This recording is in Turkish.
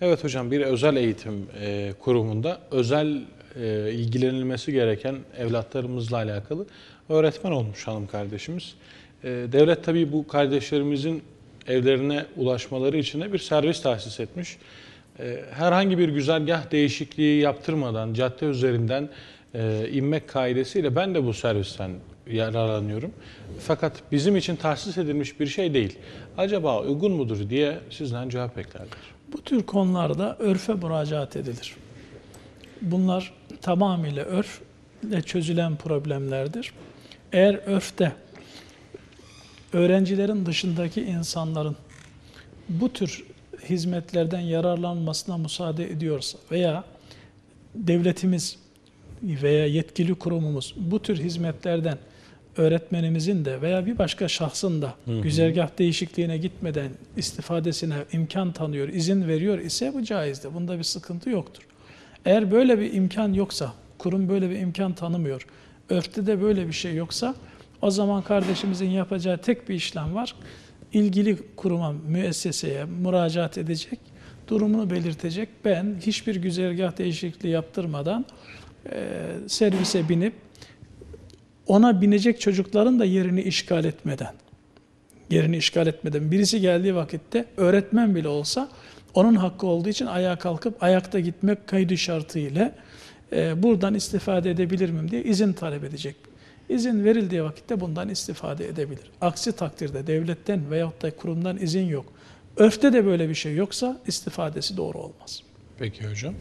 Evet hocam bir özel eğitim e, kurumunda özel e, ilgilenilmesi gereken evlatlarımızla alakalı öğretmen olmuş hanım kardeşimiz. E, devlet tabii bu kardeşlerimizin evlerine ulaşmaları için de bir servis tahsis etmiş. E, herhangi bir güzergah değişikliği yaptırmadan cadde üzerinden e, inmek kaidesiyle ben de bu servisten yararlanıyorum. Fakat bizim için tahsis edilmiş bir şey değil. Acaba uygun mudur diye sizden cevap beklerler. Bu tür konularda örfe müracaat edilir. Bunlar tamamıyla örfle çözülen problemlerdir. Eğer örfte öğrencilerin dışındaki insanların bu tür hizmetlerden yararlanmasına müsaade ediyorsa veya devletimiz veya yetkili kurumumuz bu tür hizmetlerden öğretmenimizin de veya bir başka şahsın da hı. güzergah değişikliğine gitmeden istifadesine imkan tanıyor, izin veriyor ise bu caizdir. Bunda bir sıkıntı yoktur. Eğer böyle bir imkan yoksa, kurum böyle bir imkan tanımıyor, örfte de böyle bir şey yoksa o zaman kardeşimizin yapacağı tek bir işlem var. İlgili kuruma, müesseseye müracaat edecek, durumunu belirtecek. Ben hiçbir güzergah değişikliği yaptırmadan e, servise binip ona binecek çocukların da yerini işgal etmeden, yerini işgal etmeden birisi geldiği vakitte öğretmen bile olsa onun hakkı olduğu için ayağa kalkıp ayakta gitmek kaydı şartıyla e, buradan istifade edebilir miyim diye izin talep edecek. İzin verildiği vakitte bundan istifade edebilir. Aksi takdirde devletten veyahut da kurumdan izin yok. Örfte de böyle bir şey yoksa istifadesi doğru olmaz. Peki hocam.